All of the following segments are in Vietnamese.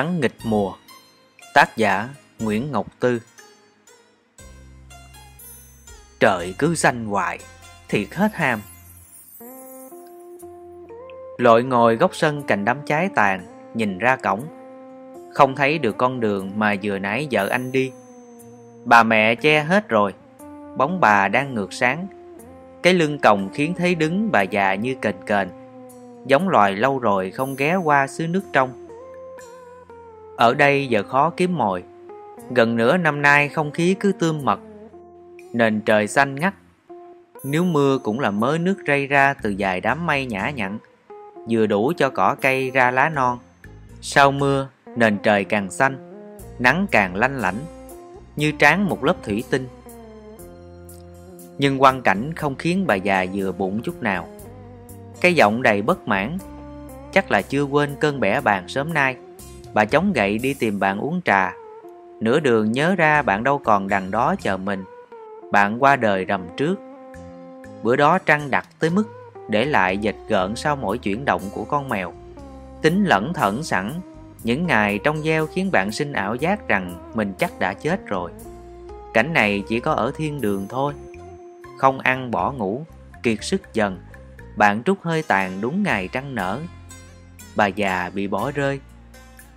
Nắng nghịch mùa. Tác giả Nguyễn Ngọc Tư. Trời cứ xanh hoài, Thiệt hết ham. Lội ngồi góc sân cành đám trái tàn, Nhìn ra cổng. Không thấy được con đường mà vừa nãy vợ anh đi. Bà mẹ che hết rồi, Bóng bà đang ngược sáng. Cái lưng còng khiến thấy đứng bà già như kền kền. Giống loài lâu rồi không ghé qua xứ nước trong ở đây giờ khó kiếm mồi. Gần nửa năm nay không khí cứ tươm mật Nền trời xanh ngắt. Nếu mưa cũng là mớ nước rây ra từ dài đám mây nhã nhặn Vừa đủ cho cỏ cây ra lá non. Sau mưa, nền trời càng xanh Nắng càng lanh lảnh Như tráng một lớp thủy tinh. Nhưng quan cảnh không khiến bà già vừa bụng chút nào. Cái giọng đầy bất mãn Chắc là chưa quên cơn bẻ bàn sớm nay. Bà chống gậy đi tìm bạn uống trà. Nửa đường nhớ ra bạn đâu còn đằng đó chờ mình. Bạn qua đời rầm trước. Bữa đó trăng đặt tới mức Để lại dịch gợn sau mỗi chuyển động của con mèo. Tính lẩn thẩn sẵn, Những ngày trong gieo khiến bạn sinh ảo giác rằng Mình chắc đã chết rồi. Cảnh này chỉ có ở thiên đường thôi. Không ăn bỏ ngủ, Kiệt sức dần. Bạn trút hơi tàn đúng ngày trăng nở. Bà già bị bỏ rơi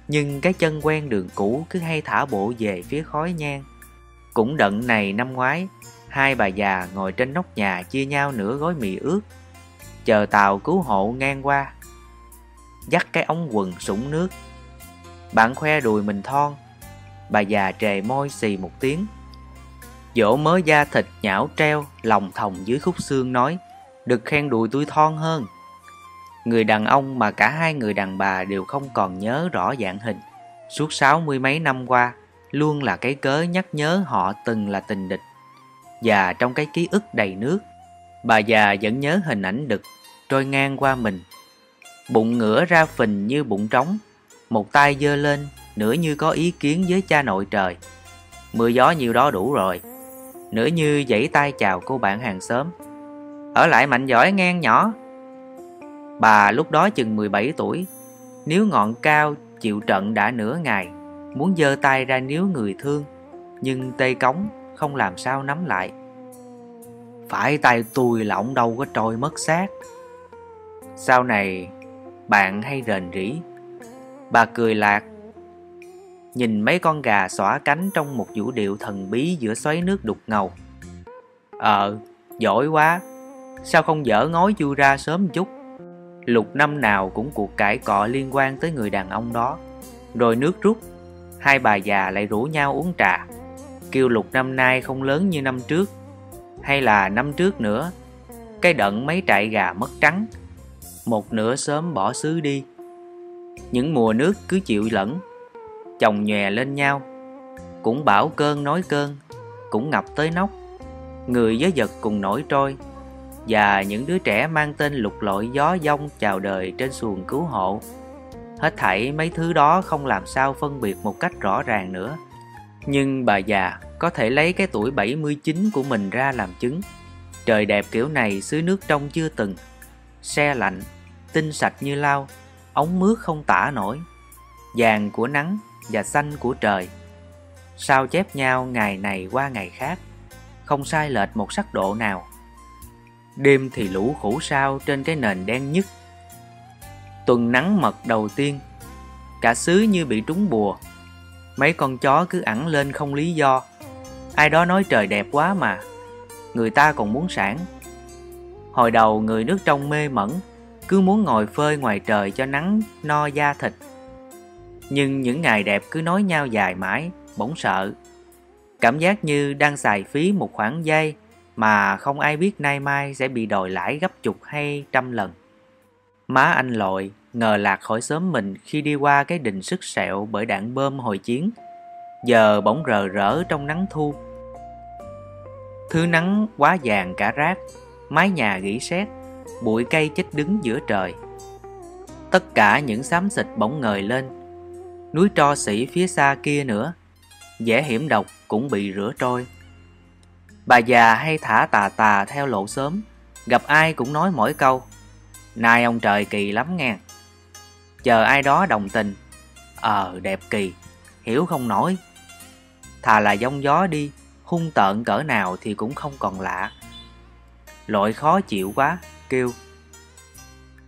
nhưng cái chân quen đường cũ cứ hay thả bộ về phía khói nhang. Cũng đận này năm ngoái, hai bà già ngồi trên nóc nhà chia nhau nửa gói mì ướt, chờ tàu cứu hộ ngang qua. Dắt cái ống quần sũng nước. Bạn khoe đùi mình thon, bà già trề môi xì một tiếng. Dỗ mớ da thịt nhão treo, lòng thòng dưới khúc xương nói, được khen đùi tôi thon hơn. Người đàn ông mà cả hai người đàn bà đều không còn nhớ rõ dạng hình. Suốt sáu mươi mấy năm qua, luôn là cái cớ nhắc nhớ họ từng là tình địch. Và trong cái ký ức đầy nước, bà già vẫn nhớ hình ảnh đực trôi ngang qua mình. Bụng ngửa ra phình như bụng trống, một tay giơ lên, nửa như có ý kiến với cha nội trời. Mưa gió nhiều đó đủ rồi. Nửa như giãy tay chào cô bạn hàng xóm. Ở lại mạnh giỏi ngang nhỏ. Bà lúc đó chừng 17 tuổi, nếu ngọn cao chịu trận đã nửa ngày, muốn giơ tay ra níu người thương, nhưng tê cống không làm sao nắm lại. Phải tay tôi là ông đâu có trôi mất xác. Sau này, bạn hay rền rỉ. Bà cười lạc, nhìn mấy con gà xõa cánh trong một vũ điệu thần bí giữa xoáy nước đục ngầu. Ờ, giỏi quá, sao không dở ngói chui ra sớm chút? Lục năm nào cũng cuộc cãi cọ liên quan tới người đàn ông đó. Rồi nước rút, Hai bà già lại rủ nhau uống trà. Kêu lục năm nay không lớn như năm trước, Hay là năm trước nữa, Cái đận mấy trại gà mất trắng, Một nửa sớm bỏ xứ đi. Những mùa nước cứ chịu lẫn, Chồng nhòe lên nhau. Cũng bảo cơn nói cơn, Cũng ngập tới nóc, Người với vật cùng nổi trôi và những đứa trẻ mang tên lục lội gió dông chào đời trên xuồng cứu hộ. Hết thảy mấy thứ đó không làm sao phân biệt một cách rõ ràng nữa. Nhưng bà già có thể lấy cái tuổi 79 của mình ra làm chứng. Trời đẹp kiểu này xứ nước trong chưa từng. Xe lạnh, tinh sạch như lau, ống mướt không tả nổi. Vàng của nắng và xanh của trời. Sao chép nhau ngày này qua ngày khác, không sai lệch một sắc độ nào. Đêm thì lũ khổ sao trên cái nền đen nhất. Tuần nắng mật đầu tiên, Cả xứ như bị trúng bùa. Mấy con chó cứ ẩn lên không lý do. Ai đó nói trời đẹp quá mà, Người ta còn muốn sản. Hồi đầu người nước trong mê mẩn, Cứ muốn ngồi phơi ngoài trời cho nắng no da thịt. Nhưng những ngày đẹp cứ nói nhau dài mãi, Bỗng sợ. Cảm giác như đang xài phí một khoảng giây mà không ai biết nay mai sẽ bị đòi lãi gấp chục hay trăm lần. Má anh lội ngờ lạc khỏi sớm mình khi đi qua cái đình sức sẹo bởi đạn bơm hồi chiến, giờ bỗng rờ rỡ trong nắng thu. Thứ nắng quá vàng cả rác, mái nhà gỉ sét, bụi cây chết đứng giữa trời. Tất cả những xám xịt bỗng ngời lên, núi tro sĩ phía xa kia nữa, dễ hiểm độc cũng bị rửa trôi. Bà già hay thả tà tà theo lộ sớm, gặp ai cũng nói mỗi câu. Nay ông trời kỳ lắm nghe. Chờ ai đó đồng tình, Ờ đẹp kỳ Hiểu không nổi. Thà là giông gió đi Hung tợn cỡ nào thì cũng không còn lạ. Lội khó chịu quá Kêu.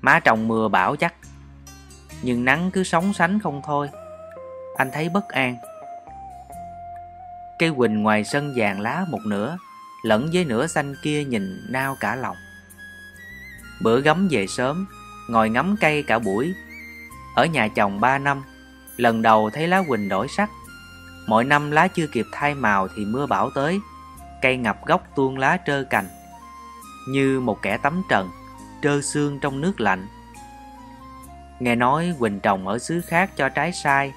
Má trồng mưa bão chắc Nhưng nắng cứ sóng sánh không thôi. Anh thấy bất an. Cây quỳnh ngoài sân vàng lá một nửa Lẫn với nửa xanh kia nhìn nao cả lòng. Bữa gấm về sớm, Ngồi ngắm cây cả buổi. Ở nhà chồng ba năm, Lần đầu thấy lá quỳnh đổi sắc. Mỗi năm lá chưa kịp thay màu thì mưa bão tới, Cây ngập gốc tuôn lá trơ cành, Như một kẻ tắm trần, Trơ xương trong nước lạnh. Nghe nói quỳnh trồng ở xứ khác cho trái sai,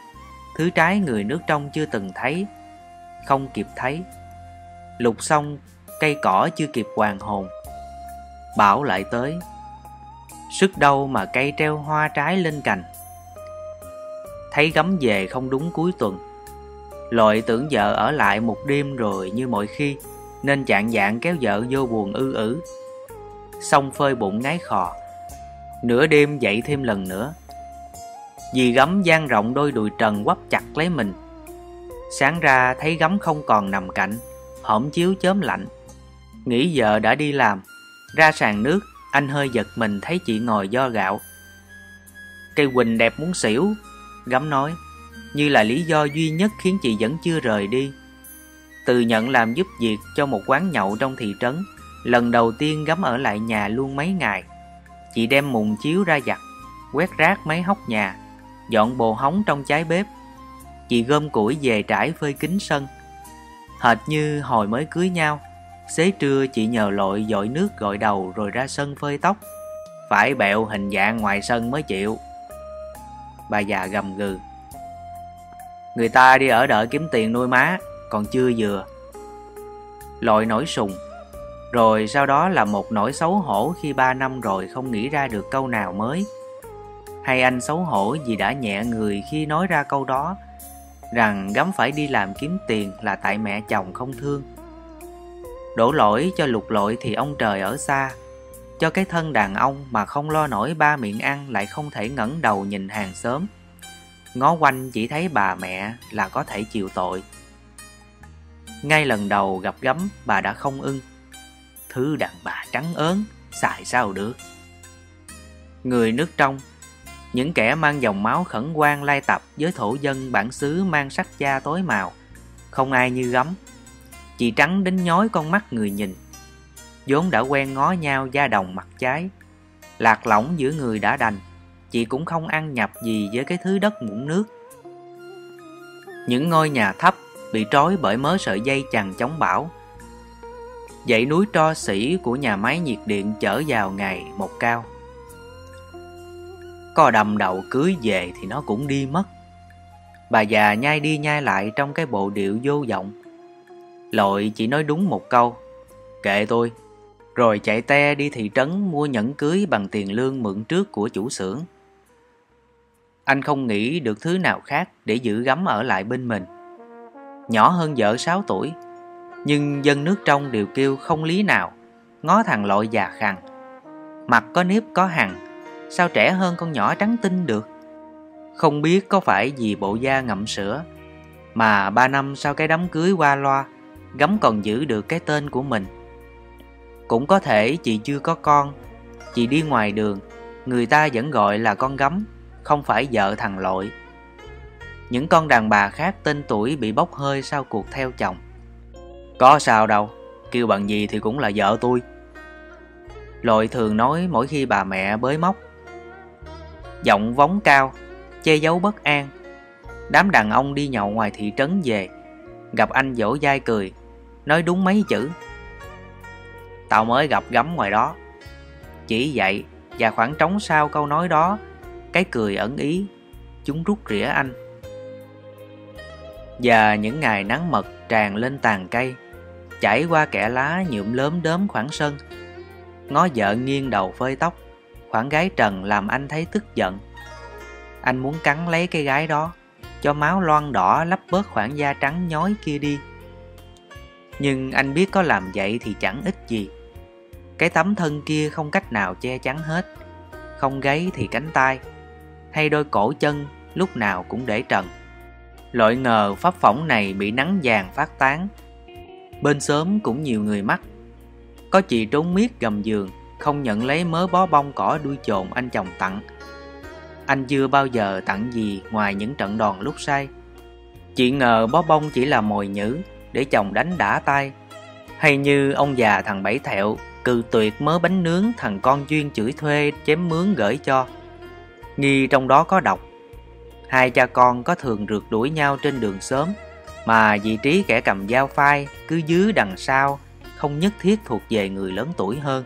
Thứ trái người nước trong chưa từng thấy, Không kịp thấy. Lục xong Cây cỏ chưa kịp hoàn hồn. Bão lại tới, Sức đâu mà cây treo hoa trái lên cành? Thấy gấm về không đúng cuối tuần. Lội tưởng vợ ở lại một đêm rồi như mọi khi, Nên chạng dạng kéo vợ vô buồn ư ử. Xong phơi bụng ngái khò. Nửa đêm dậy thêm lần nữa. Vì gấm gian rộng đôi đùi trần quắp chặt lấy mình. Sáng ra thấy gấm không còn nằm cạnh Hõm chiếu chớm lạnh. Nghĩ vợ đã đi làm. Ra sàn nước, Anh hơi giật mình thấy chị ngồi do gạo. Cây quỳnh đẹp muốn xỉu Gấm nói. Như là lý do duy nhất khiến chị vẫn chưa rời đi. Từ nhận làm giúp việc cho một quán nhậu trong thị trấn, Lần đầu tiên gấm ở lại nhà luôn mấy ngày. Chị đem mùng chiếu ra giặt, Quét rác mấy hốc nhà, Dọn bồ hóng trong trái bếp. Chị gom củi về trải phơi kính sân. Hệt như hồi mới cưới nhau. Xế trưa chị nhờ lội dội nước gội đầu rồi ra sân phơi tóc. Phải bẹo hình dạng ngoài sân mới chịu. Bà già gầm gừ. Người ta đi ở đợi kiếm tiền nuôi má, Còn chưa vừa. Lội nổi sùng. Rồi sau đó là một nỗi xấu hổ Khi ba năm rồi không nghĩ ra được câu nào mới. Hay anh xấu hổ vì đã nhẹ người khi nói ra câu đó, Rằng gắm phải đi làm kiếm tiền là tại mẹ chồng không thương. Đổ lỗi cho lục lội thì ông trời ở xa. Cho cái thân đàn ông mà không lo nổi ba miệng ăn Lại không thể ngẩng đầu nhìn hàng xóm. Ngó quanh chỉ thấy bà mẹ là có thể chịu tội. Ngay lần đầu gặp gấm, bà đã không ưng. Thứ đàn bà trắng ớn, Xài sao được? Người nước trong, Những kẻ mang dòng máu khẩn quan lai tập Với thổ dân bản xứ mang sắc da tối màu. Không ai như gấm. Chị trắng đến nhói con mắt người nhìn. Vốn đã quen ngó nhau da đồng mặt trái, Lạc lõng giữa người đã đành, Chị cũng không ăn nhập gì với cái thứ đất muỗng nước. Những ngôi nhà thấp bị trói bởi mớ sợi dây chằng chống bão. Dãy núi tro sỉ của nhà máy nhiệt điện chở vào ngày một cao. Có đầm đầu cưới về thì nó cũng đi mất. Bà già nhai đi nhai lại trong cái bộ điệu vô vọng. Lội chỉ nói đúng một câu. Kệ tôi. Rồi chạy te đi thị trấn mua nhẫn cưới bằng tiền lương mượn trước của chủ xưởng. Anh không nghĩ được thứ nào khác để giữ gắm ở lại bên mình. Nhỏ hơn vợ 6 tuổi, Nhưng dân nước trong đều kêu không lý nào, Ngó thằng lội già khằng. Mặt có nếp có hằng, Sao trẻ hơn con nhỏ trắng tinh được? Không biết có phải vì bộ da ngậm sữa Mà ba năm sau cái đám cưới qua loa Gấm còn giữ được cái tên của mình. Cũng có thể chị chưa có con, Chị đi ngoài đường, Người ta vẫn gọi là con gấm, Không phải vợ thằng lội. Những con đàn bà khác tên tuổi bị bốc hơi sau cuộc theo chồng. Có sao đâu, Kêu bằng gì thì cũng là vợ tôi. Lội thường nói mỗi khi bà mẹ bới móc. Giọng vóng cao, Che giấu bất an. Đám đàn ông đi nhậu ngoài thị trấn về, Gặp anh dỗ dai cười. Nói đúng mấy chữ. Tao mới gặp gấm ngoài đó. Chỉ vậy, Và khoảng trống sau câu nói đó, Cái cười ẩn ý, Chúng rút rỉa anh. Và những ngày nắng mật tràn lên tàn cây, Chảy qua kẽ lá nhuộm lớn đớm khoảng sân. Ngó vợ nghiêng đầu phơi tóc, Khoảng gái trần làm anh thấy tức giận. Anh muốn cắn lấy cái gái đó, Cho máu loang đỏ lấp bớt khoảng da trắng nhói kia đi nhưng anh biết có làm vậy thì chẳng ích gì Cái tấm thân kia không cách nào che chắn hết Không gáy thì cánh tay Hay đôi cổ chân lúc nào cũng để trần. Loại ngờ pháp phỏng này bị nắng vàng phát tán. Bên sớm cũng nhiều người mắc. Có chị trốn miết gầm giường, không nhận lấy mớ bó bông cỏ đuôi chồn anh chồng tặng. Anh chưa bao giờ tặng gì ngoài những trận đòn lúc say. Chị ngờ bó bông chỉ là mồi nhữ để chồng đánh đã tay. Hay như ông già thằng Bảy Thẹo cự tuyệt mớ bánh nướng thằng con duyên chửi thuê chém mướn gửi cho. Nghi trong đó có độc. Hai cha con có thường rượt đuổi nhau trên đường sớm, mà vị trí kẻ cầm dao phai cứ dưới đằng sau, không nhất thiết thuộc về người lớn tuổi hơn.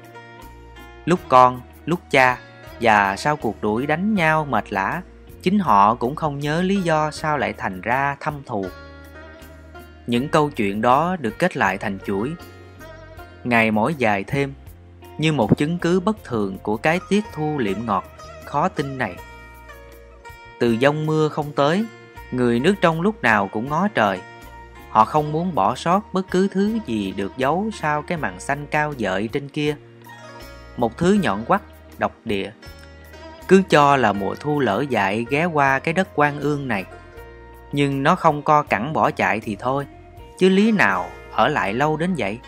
Lúc con, lúc cha, và sau cuộc đuổi đánh nhau mệt lã, chính họ cũng không nhớ lý do sao lại thành ra thâm thù. Những câu chuyện đó được kết lại thành chuỗi. Ngày mỗi dài thêm, như một chứng cứ bất thường của cái tiết thu liệm ngọt, khó tin này. Từ giông mưa không tới, người nước trong lúc nào cũng ngó trời. Họ không muốn bỏ sót bất cứ thứ gì được giấu sau cái màn xanh cao dợi trên kia. Một thứ nhọn quắt, độc địa. Cứ cho là mùa thu lỡ dại ghé qua cái đất quan ương này. Nhưng nó không co cẳng bỏ chạy thì thôi, chứ lý nào ở lại lâu đến vậy.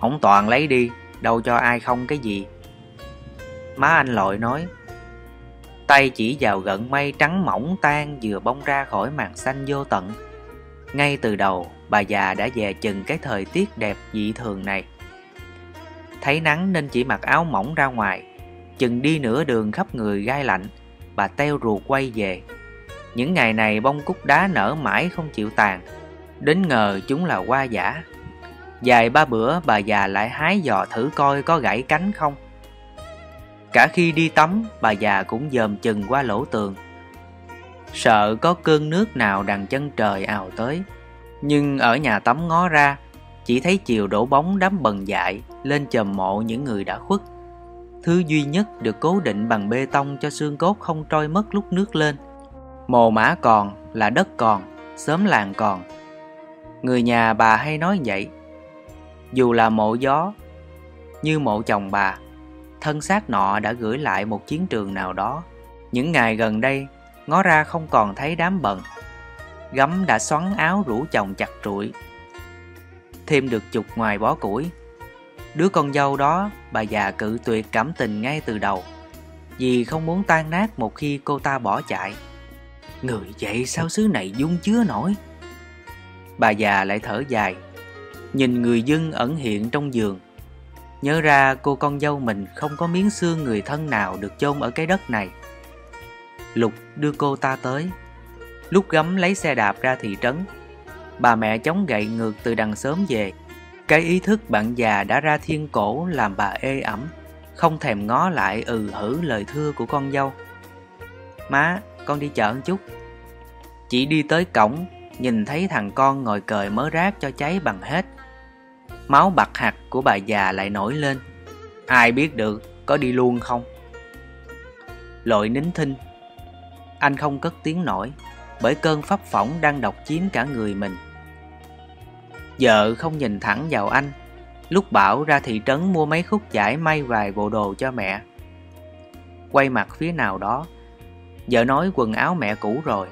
ổng Toàn lấy đi, đâu cho ai không cái gì. Má anh lội nói, tay chỉ vào gận mây trắng mỏng tan vừa bông ra khỏi màn xanh vô tận. Ngay từ đầu, bà già đã dè chừng cái thời tiết đẹp dị thường này. Thấy nắng nên chỉ mặc áo mỏng ra ngoài, chừng đi nửa đường khắp người gai lạnh, bà teo ruột quay về. Những ngày này bông cúc đá nở mãi không chịu tàn, đến ngờ chúng là hoa giả. Dài ba bữa bà già lại hái dò thử coi có gãy cánh không. Cả khi đi tắm, bà già cũng dòm chừng qua lỗ tường. Sợ có cơn nước nào đằng chân trời ào tới. Nhưng ở nhà tắm ngó ra, chỉ thấy chiều đổ bóng đám bần dại lên chầm mộ những người đã khuất. Thứ duy nhất được cố định bằng bê tông cho xương cốt không trôi mất lúc nước lên. Mồ mã còn là đất còn, xóm làng còn. Người nhà bà hay nói vậy. Dù là mộ gió, như mộ chồng bà, thân xác nọ đã gửi lại một chiến trường nào đó. Những ngày gần đây, ngó ra không còn thấy đám bận. Gấm đã xoắn áo rủ chồng chặt trụi. Thêm được chục ngoài bó củi. Đứa con dâu đó, bà già cự tuyệt cảm tình ngay từ đầu. Vì không muốn tan nát một khi cô ta bỏ chạy. Người vậy sao xứ này dung chứa nổi? Bà già lại thở dài, nhìn người dân ẩn hiện trong giường Nhớ ra cô con dâu mình không có miếng xương người thân nào được chôn ở cái đất này. Lục đưa cô ta tới. Lúc gấm lấy xe đạp ra thị trấn, bà mẹ chống gậy ngược từ đằng sớm về. Cái ý thức bạn già đã ra thiên cổ làm bà ê ẩm, không thèm ngó lại ừ hử lời thưa của con dâu. Má, con đi chợ một chút. Chỉ đi tới cổng, nhìn thấy thằng con ngồi cời mớ rác cho cháy bằng hết. Máu bạc hạt của bà già lại nổi lên. Ai biết được có đi luôn không? Lội nín thinh. Anh không cất tiếng nổi Bởi cơn pháp phỏng đang độc chiếm cả người mình. Vợ không nhìn thẳng vào anh. Lúc bảo ra thị trấn mua mấy khúc giải may vài bộ đồ cho mẹ. Quay mặt phía nào đó Vợ nói quần áo mẹ cũ rồi.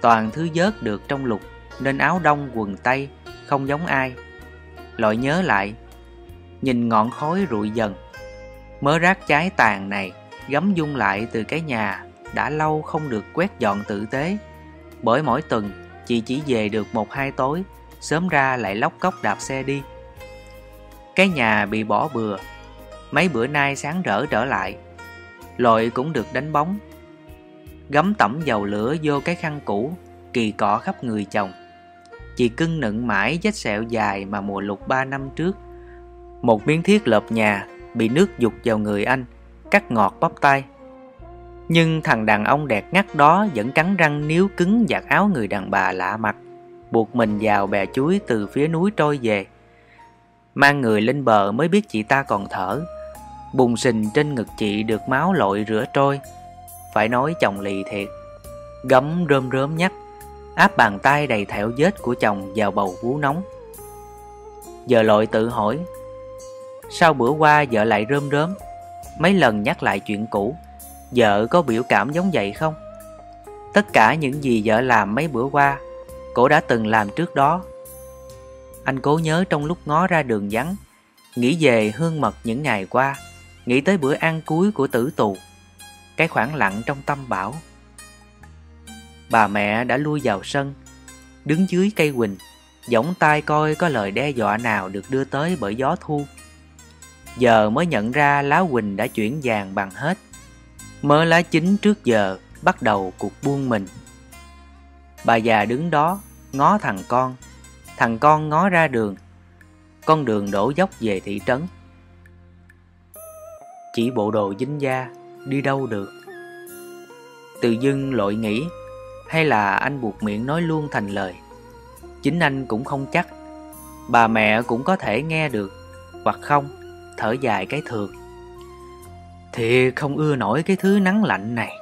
Toàn thứ vớt được trong lục, Nên áo đông quần tây, Không giống ai. Lội nhớ lại, Nhìn ngọn khói rụi dần. Mớ rác cháy tàn này, Gấm dung lại từ cái nhà, Đã lâu không được quét dọn tử tế. Bởi mỗi tuần, Chị chỉ về được một hai tối, Sớm ra lại lóc cốc đạp xe đi. Cái nhà bị bỏ bừa. Mấy bữa nay sáng rỡ trở lại. Lội cũng được đánh bóng. Gấm tẩm dầu lửa vô cái khăn cũ Kỳ cọ khắp người chồng Chị cưng nựng mãi vết sẹo dài mà mùa lục ba năm trước. Một miếng thiết lợp nhà bị nước dục vào người anh, cắt ngọt bắp tay. Nhưng thằng đàn ông đẹp ngắt đó vẫn cắn răng níu cứng giặt áo người đàn bà lạ mặt, buộc mình vào bè chuối từ phía núi trôi về. Mang người lên bờ mới biết chị ta còn thở. Bùng sình trên ngực chị được máu lội rửa trôi. Phải nói chồng lì thiệt. Gấm rơm rớm nhắc áp bàn tay đầy thẹo vết của chồng vào bầu vú nóng. Giờ lội tự hỏi, sau bữa qua vợ lại rơm rớm, mấy lần nhắc lại chuyện cũ, vợ có biểu cảm giống vậy không? Tất cả những gì vợ làm mấy bữa qua, cổ đã từng làm trước đó. Anh cố nhớ trong lúc ngó ra đường vắng, nghĩ về hương mật những ngày qua, nghĩ tới bữa ăn cuối của tử tù, cái khoảng lặng trong tâm bảo. Bà mẹ đã lui vào sân, đứng dưới cây quỳnh, giỏng tai coi có lời đe dọa nào được đưa tới bởi gió thu. Giờ mới nhận ra lá quỳnh đã chuyển vàng bằng hết. Mớ lá chín trước giờ bắt đầu cuộc buông mình. Bà già đứng đó, ngó thằng con. Thằng con ngó ra đường. Con đường đổ dốc về thị trấn. Chỉ bộ đồ dính da, đi đâu được. Từ dưng lội nghĩ, hay là anh buộc miệng nói luôn thành lời. Chính anh cũng không chắc. Bà mẹ cũng có thể nghe được, hoặc không, thở dài cái thường. thì không ưa nổi cái thứ nắng lạnh này.